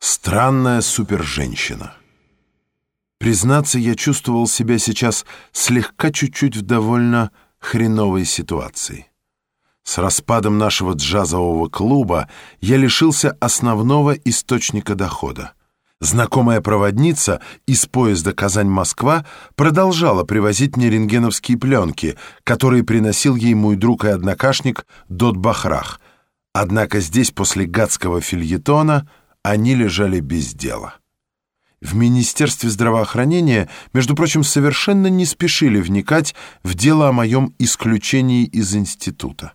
Странная суперженщина. Признаться, я чувствовал себя сейчас слегка чуть-чуть в довольно хреновой ситуации. С распадом нашего джазового клуба я лишился основного источника дохода. Знакомая проводница из поезда «Казань-Москва» продолжала привозить мне рентгеновские пленки, которые приносил ей мой друг и однокашник Дот Бахрах. Однако здесь, после гадского фильетона, они лежали без дела. В Министерстве здравоохранения, между прочим, совершенно не спешили вникать в дело о моем исключении из института.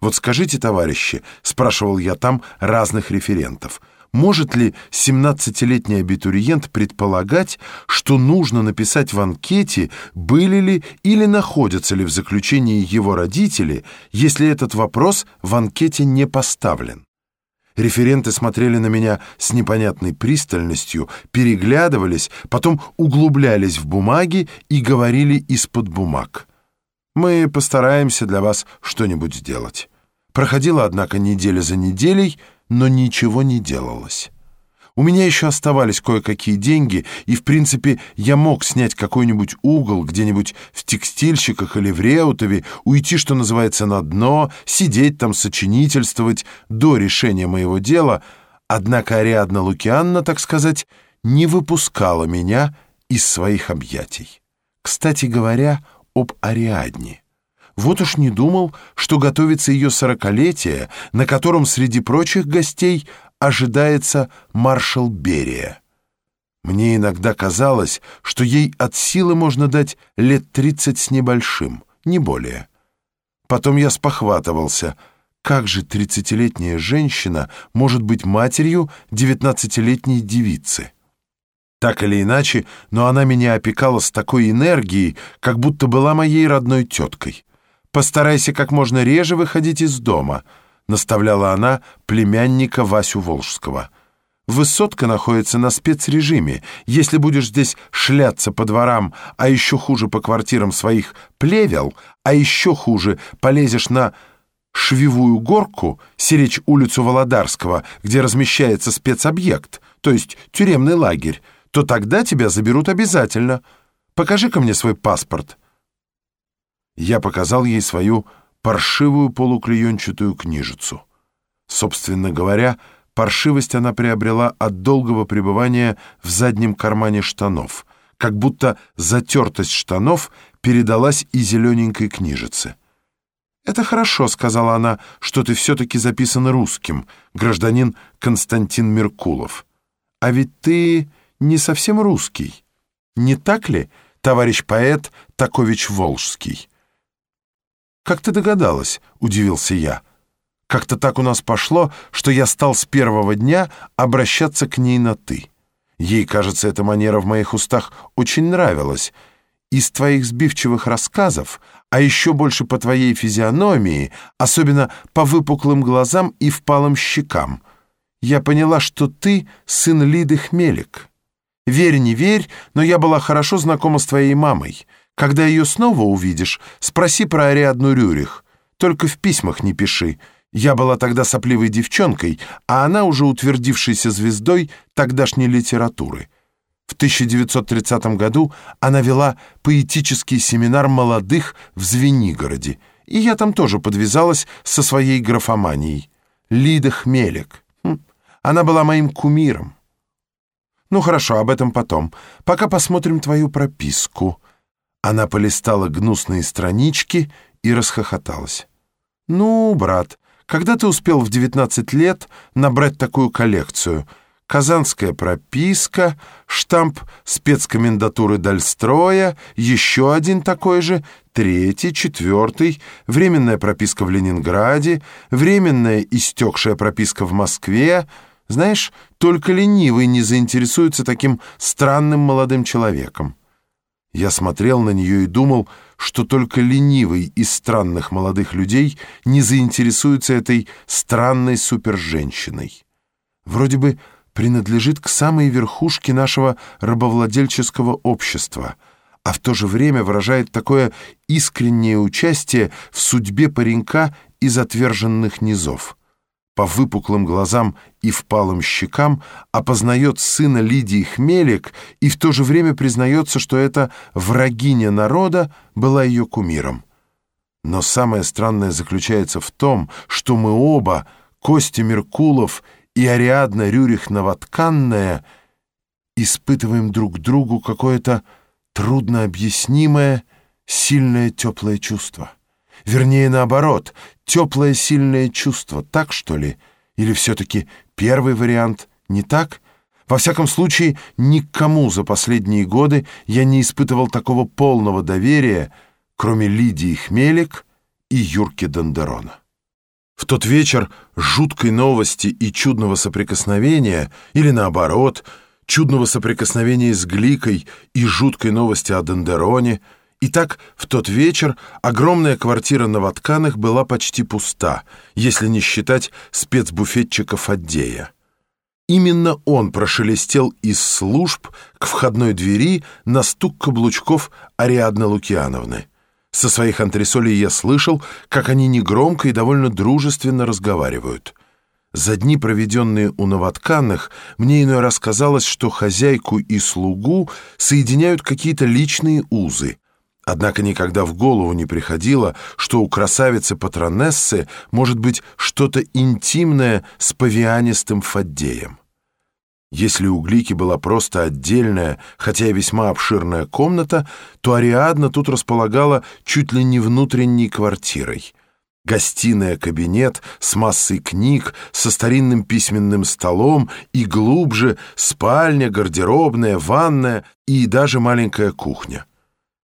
«Вот скажите, товарищи», — спрашивал я там разных референтов, «может ли 17-летний абитуриент предполагать, что нужно написать в анкете, были ли или находятся ли в заключении его родители, если этот вопрос в анкете не поставлен?» Референты смотрели на меня с непонятной пристальностью, переглядывались, потом углублялись в бумаги и говорили из-под бумаг. «Мы постараемся для вас что-нибудь сделать». Проходила, однако, неделя за неделей, но ничего не делалось. У меня еще оставались кое-какие деньги, и, в принципе, я мог снять какой-нибудь угол где-нибудь в текстильщиках или в Реутове, уйти, что называется, на дно, сидеть там, сочинительствовать до решения моего дела, однако Ариадна Лукианна, так сказать, не выпускала меня из своих объятий. Кстати говоря, об Ариадне. Вот уж не думал, что готовится ее сорокалетие, на котором среди прочих гостей ожидается маршал Берия. Мне иногда казалось, что ей от силы можно дать лет тридцать с небольшим, не более. Потом я спохватывался, как же тридцатилетняя женщина может быть матерью девятнадцатилетней девицы? Так или иначе, но она меня опекала с такой энергией, как будто была моей родной теткой. Постарайся как можно реже выходить из дома —— наставляла она племянника Васю Волжского. «Высотка находится на спецрежиме. Если будешь здесь шляться по дворам, а еще хуже по квартирам своих плевел, а еще хуже полезешь на швевую горку, серечь улицу Володарского, где размещается спецобъект, то есть тюремный лагерь, то тогда тебя заберут обязательно. Покажи-ка мне свой паспорт». Я показал ей свою паршивую полуклеенчатую книжицу. Собственно говоря, паршивость она приобрела от долгого пребывания в заднем кармане штанов, как будто затертость штанов передалась и зелененькой книжице. «Это хорошо», — сказала она, — «что ты все-таки записан русским, гражданин Константин Меркулов. А ведь ты не совсем русский. Не так ли, товарищ поэт Такович Волжский?» «Как ты догадалась?» — удивился я. «Как-то так у нас пошло, что я стал с первого дня обращаться к ней на «ты». Ей, кажется, эта манера в моих устах очень нравилась. Из твоих сбивчивых рассказов, а еще больше по твоей физиономии, особенно по выпуклым глазам и впалым щекам, я поняла, что ты сын Лиды Хмелик. Верь, не верь, но я была хорошо знакома с твоей мамой». Когда ее снова увидишь, спроси про Ариадну Рюрих. Только в письмах не пиши. Я была тогда сопливой девчонкой, а она уже утвердившейся звездой тогдашней литературы. В 1930 году она вела поэтический семинар молодых в Звенигороде, и я там тоже подвязалась со своей графоманией. Лида Хмелек. Хм. Она была моим кумиром. Ну хорошо, об этом потом. Пока посмотрим твою прописку. Она полистала гнусные странички и расхохоталась. «Ну, брат, когда ты успел в 19 лет набрать такую коллекцию? Казанская прописка, штамп спецкомендатуры Дальстроя, еще один такой же, третий, четвертый, временная прописка в Ленинграде, временная истекшая прописка в Москве. Знаешь, только ленивый не заинтересуется таким странным молодым человеком». Я смотрел на нее и думал, что только ленивый из странных молодых людей не заинтересуется этой странной суперженщиной. Вроде бы принадлежит к самой верхушке нашего рабовладельческого общества, а в то же время выражает такое искреннее участие в судьбе паренька из отверженных низов. По выпуклым глазам и впалым щекам, опознает сына Лидии Хмелик и в то же время признается, что эта врагиня народа была ее кумиром. Но самое странное заключается в том, что мы оба, Костя Меркулов и Ариадна Рюрих-Новотканная, испытываем друг другу какое-то труднообъяснимое, сильное теплое чувство. Вернее, наоборот, теплое сильное чувство, так что ли? Или все-таки первый вариант не так? Во всяком случае, никому за последние годы я не испытывал такого полного доверия, кроме Лидии Хмелик и Юрки Дондерона. В тот вечер жуткой новости и чудного соприкосновения, или наоборот, чудного соприкосновения с Гликой и жуткой новости о Дондероне — Итак, в тот вечер огромная квартира на Ватканах была почти пуста, если не считать спецбуфетчика Фаддея. Именно он прошелестел из служб к входной двери на стук каблучков Ариадны Лукиановны. Со своих антресолей я слышал, как они негромко и довольно дружественно разговаривают. За дни, проведенные у новотканных, мне иной раз казалось, что хозяйку и слугу соединяют какие-то личные узы — Однако никогда в голову не приходило, что у красавицы-патронессы может быть что-то интимное с павианистым Фаддеем. Если у Глики была просто отдельная, хотя и весьма обширная комната, то Ариадна тут располагала чуть ли не внутренней квартирой. Гостиная-кабинет с массой книг, со старинным письменным столом и глубже спальня, гардеробная, ванная и даже маленькая кухня.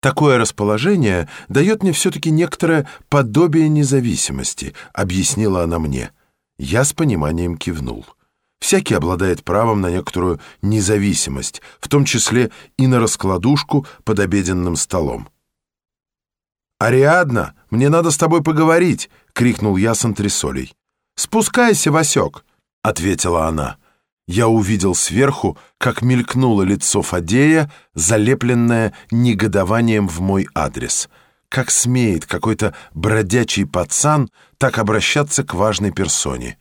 Такое расположение дает мне все-таки некоторое подобие независимости, объяснила она мне. Я с пониманием кивнул. Всякий обладает правом на некоторую независимость, в том числе и на раскладушку под обеденным столом. «Ариадна, мне надо с тобой поговорить!» — крикнул я с антресолей. «Спускайся, Васек!» — ответила она я увидел сверху, как мелькнуло лицо Фадея, залепленное негодованием в мой адрес. Как смеет какой-то бродячий пацан так обращаться к важной персоне.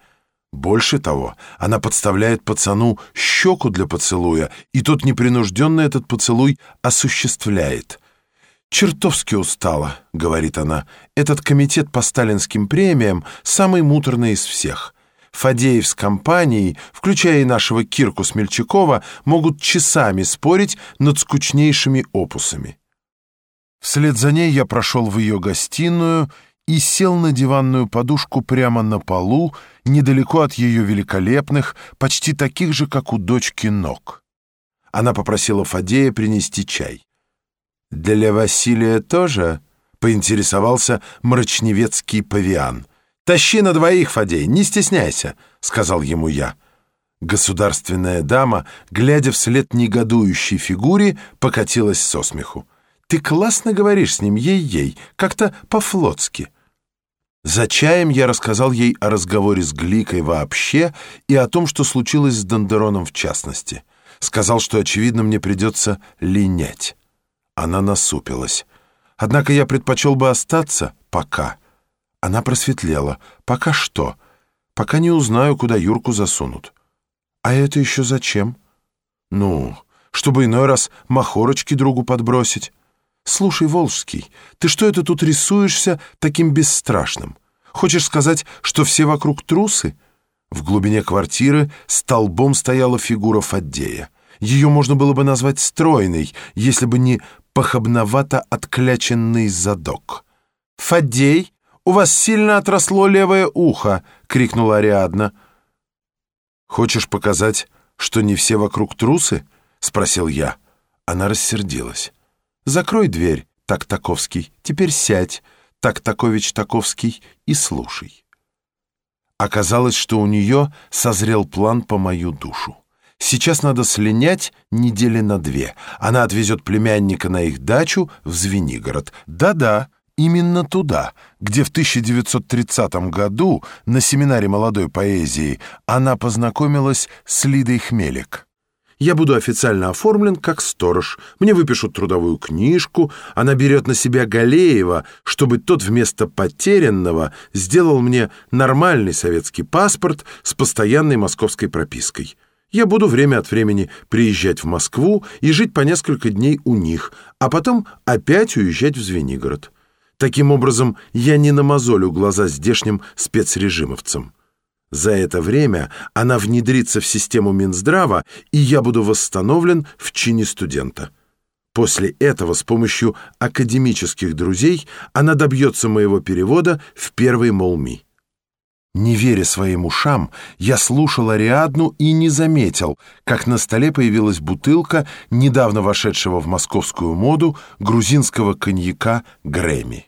Больше того, она подставляет пацану щеку для поцелуя, и тот непринужденно этот поцелуй осуществляет. «Чертовски устала», — говорит она. «Этот комитет по сталинским премиям самый муторный из всех». Фадеев с компанией, включая и нашего Кирку Смельчакова, могут часами спорить над скучнейшими опусами. Вслед за ней я прошел в ее гостиную и сел на диванную подушку прямо на полу, недалеко от ее великолепных, почти таких же, как у дочки, ног. Она попросила Фадея принести чай. «Для Василия тоже?» — поинтересовался мрачневецкий павиан — «Тащи на двоих, Фадей, не стесняйся», — сказал ему я. Государственная дама, глядя вслед негодующей фигуре, покатилась со смеху. «Ты классно говоришь с ним, ей-ей, как-то по-флотски». За чаем я рассказал ей о разговоре с Гликой вообще и о том, что случилось с Дондероном в частности. Сказал, что, очевидно, мне придется линять. Она насупилась. Однако я предпочел бы остаться пока — она просветлела. «Пока что. Пока не узнаю, куда Юрку засунут». «А это еще зачем?» «Ну, чтобы иной раз махорочки другу подбросить». «Слушай, Волжский, ты что это тут рисуешься таким бесстрашным? Хочешь сказать, что все вокруг трусы?» В глубине квартиры столбом стояла фигура Фаддея. Ее можно было бы назвать стройной, если бы не похабновато откляченный задок. «Фаддей!» «У вас сильно отросло левое ухо!» — крикнула Ариадна. «Хочешь показать, что не все вокруг трусы?» — спросил я. Она рассердилась. «Закрой дверь, Так-Таковский, теперь сядь, Так-Такович-Таковский, и слушай». Оказалось, что у нее созрел план по мою душу. Сейчас надо слинять недели на две. Она отвезет племянника на их дачу в Звенигород. Да-да, именно туда, где в 1930 году на семинаре молодой поэзии она познакомилась с Лидой Хмелик. Я буду официально оформлен как сторож. Мне выпишут трудовую книжку. Она берет на себя Галеева, чтобы тот вместо потерянного сделал мне нормальный советский паспорт с постоянной московской пропиской. Я буду время от времени приезжать в Москву и жить по несколько дней у них, а потом опять уезжать в Звенигород. Таким образом, я не намазолю глаза здешним спецрежимовцам. За это время она внедрится в систему Минздрава, и я буду восстановлен в чине студента. После этого с помощью академических друзей она добьется моего перевода в первый Молми. Не веря своим ушам, я слушал Ариадну и не заметил, как на столе появилась бутылка недавно вошедшего в московскую моду грузинского коньяка «Грэмми».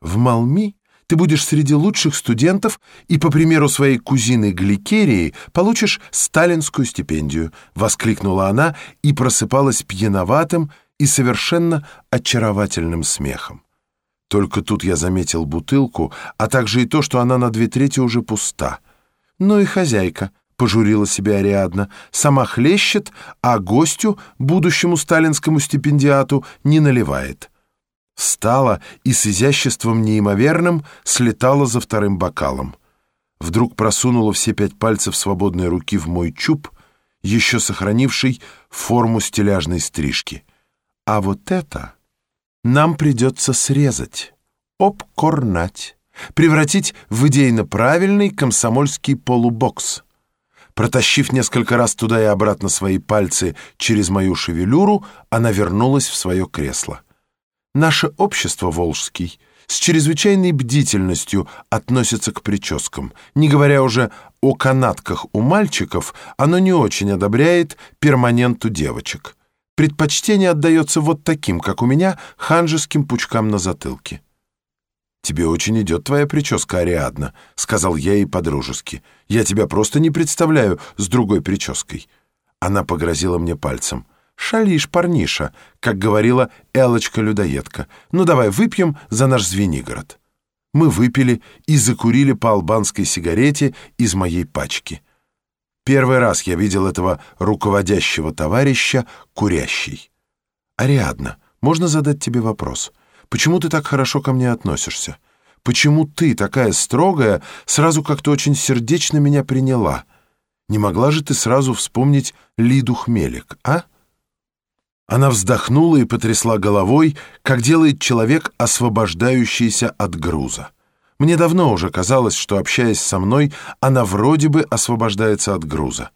В Малми ты будешь среди лучших студентов и, по примеру своей кузины Гликерии, получишь сталинскую стипендию», — воскликнула она и просыпалась пьяноватым и совершенно очаровательным смехом. Только тут я заметил бутылку, а также и то, что она на две трети уже пуста. «Ну и хозяйка», — пожурила себя Ариадна, — «сама хлещет, а гостю, будущему сталинскому стипендиату, не наливает» встала и с изяществом неимоверным слетала за вторым бокалом. Вдруг просунула все пять пальцев свободной руки в мой чуб, еще сохранивший форму стиляжной стрижки. А вот это нам придется срезать, обкорнать, превратить в идейно правильный комсомольский полубокс. Протащив несколько раз туда и обратно свои пальцы через мою шевелюру, она вернулась в свое кресло. Наше общество волжский с чрезвычайной бдительностью относится к прическам. Не говоря уже о канатках у мальчиков, оно не очень одобряет перманенту девочек. Предпочтение отдается вот таким, как у меня, ханжеским пучкам на затылке. «Тебе очень идет твоя прическа, Ариадна», — сказал я ей подружески. «Я тебя просто не представляю с другой прической». Она погрозила мне пальцем. «Шалишь, парниша», как говорила Элочка-людоедка. «Ну давай выпьем за наш Звенигород». Мы выпили и закурили по албанской сигарете из моей пачки. Первый раз я видел этого руководящего товарища курящий. «Ариадна, можно задать тебе вопрос? Почему ты так хорошо ко мне относишься? Почему ты, такая строгая, сразу как-то очень сердечно меня приняла? Не могла же ты сразу вспомнить Лиду Хмелик, а?» Она вздохнула и потрясла головой, как делает человек, освобождающийся от груза. Мне давно уже казалось, что, общаясь со мной, она вроде бы освобождается от груза.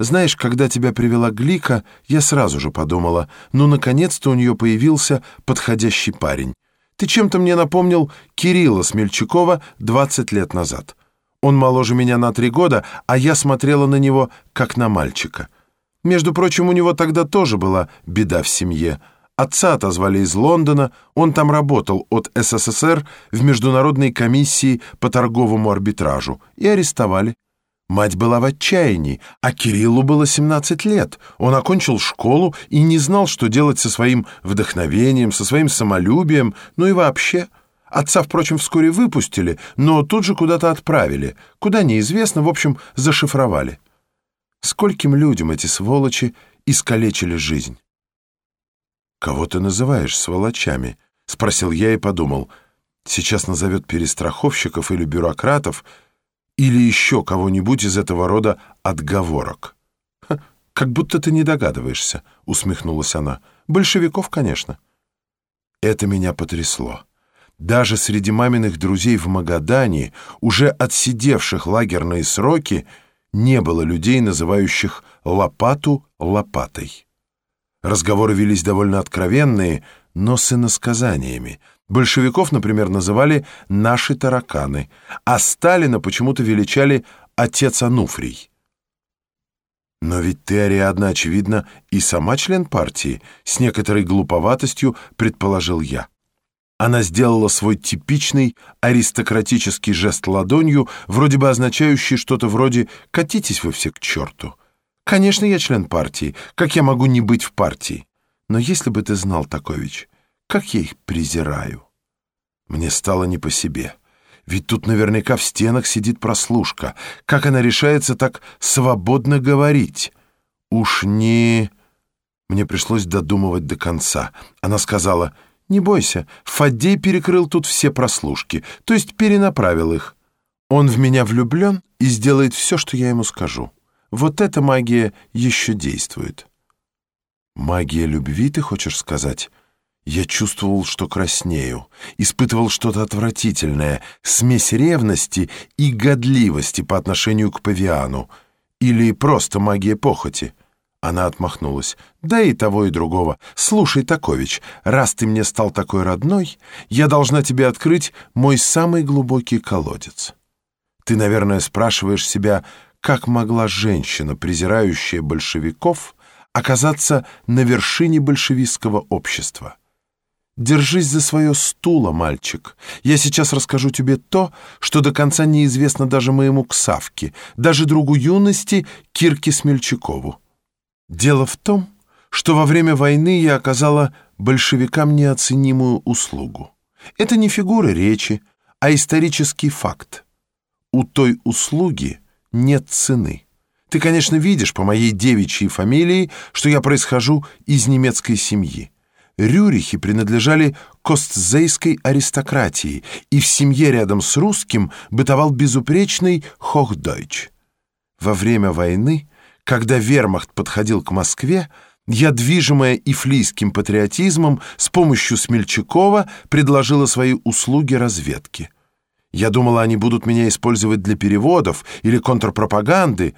Знаешь, когда тебя привела Глика, я сразу же подумала, ну, наконец-то у нее появился подходящий парень. Ты чем-то мне напомнил Кирилла Смельчакова 20 лет назад. Он моложе меня на три года, а я смотрела на него, как на мальчика. Между прочим, у него тогда тоже была беда в семье. Отца отозвали из Лондона, он там работал от СССР в Международной комиссии по торговому арбитражу и арестовали. Мать была в отчаянии, а Кириллу было 17 лет. Он окончил школу и не знал, что делать со своим вдохновением, со своим самолюбием, ну и вообще. Отца, впрочем, вскоре выпустили, но тут же куда-то отправили. Куда неизвестно, в общем, зашифровали. Скольким людям эти сволочи искалечили жизнь? «Кого ты называешь сволочами?» — спросил я и подумал. Сейчас назовет перестраховщиков или бюрократов, или еще кого-нибудь из этого рода отговорок. «Как будто ты не догадываешься», — усмехнулась она. «Большевиков, конечно». Это меня потрясло. Даже среди маминых друзей в Магадане, уже отсидевших лагерные сроки, не было людей, называющих лопату лопатой. Разговоры велись довольно откровенные, но с иносказаниями. Большевиков, например, называли «наши тараканы», а Сталина почему-то величали «отец Ануфрий». «Но ведь ты, Ариадна, очевидно, и сама член партии», — с некоторой глуповатостью предположил я. Она сделала свой типичный аристократический жест ладонью, вроде бы означающий что-то вроде «катитесь вы все к черту». «Конечно, я член партии. Как я могу не быть в партии? Но если бы ты знал, Такович, как я их презираю». Мне стало не по себе. Ведь тут наверняка в стенах сидит прослушка. Как она решается так свободно говорить? Уж не... Мне пришлось додумывать до конца. Она сказала, «Не бойся, Фаддей перекрыл тут все прослушки, то есть перенаправил их. Он в меня влюблен и сделает все, что я ему скажу. Вот эта магия еще действует». «Магия любви, ты хочешь сказать?» Я чувствовал, что краснею, испытывал что-то отвратительное, смесь ревности и годливости по отношению к павиану. Или просто магия похоти. Она отмахнулась. «Да и того, и другого. Слушай, Такович, раз ты мне стал такой родной, я должна тебе открыть мой самый глубокий колодец. Ты, наверное, спрашиваешь себя, как могла женщина, презирающая большевиков, оказаться на вершине большевистского общества?» Держись за свое стуло, мальчик. Я сейчас расскажу тебе то, что до конца неизвестно даже моему Ксавке, даже другу юности Кирке Смельчакову. Дело в том, что во время войны я оказала большевикам неоценимую услугу. Это не фигура речи, а исторический факт. У той услуги нет цены. Ты, конечно, видишь по моей девичьей фамилии, что я происхожу из немецкой семьи. Рюрихи принадлежали к остзейской аристократии, и в семье рядом с русским бытовал безупречный Хохдойч. Во время войны, когда вермахт подходил к Москве, я, движимая ифлийским патриотизмом, с помощью Смельчакова предложила свои услуги разведки. Я думала, они будут меня использовать для переводов или контрпропаганды,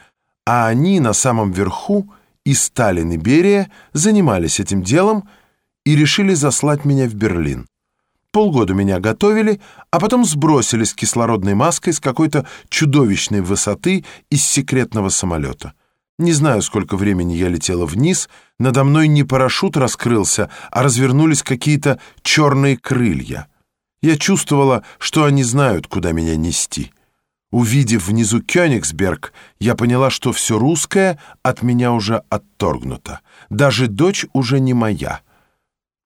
а они на самом верху, и Сталин, и Берия, занимались этим делом — и решили заслать меня в Берлин. Полгода меня готовили, а потом сбросили с кислородной маской с какой-то чудовищной высоты из секретного самолета. Не знаю, сколько времени я летела вниз, надо мной не парашют раскрылся, а развернулись какие-то черные крылья. Я чувствовала, что они знают, куда меня нести. Увидев внизу Кёнигсберг, я поняла, что все русское от меня уже отторгнуто. Даже дочь уже не моя —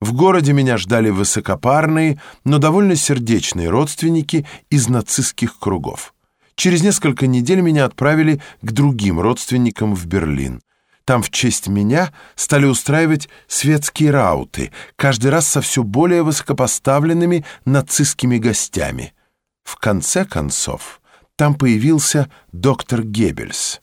в городе меня ждали высокопарные, но довольно сердечные родственники из нацистских кругов. Через несколько недель меня отправили к другим родственникам в Берлин. Там в честь меня стали устраивать светские рауты, каждый раз со все более высокопоставленными нацистскими гостями. В конце концов, там появился доктор Геббельс.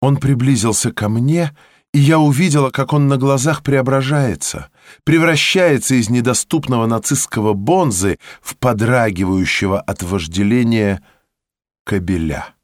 Он приблизился ко мне и я увидела, как он на глазах преображается, превращается из недоступного нацистского бонзы в подрагивающего от вожделения кобеля.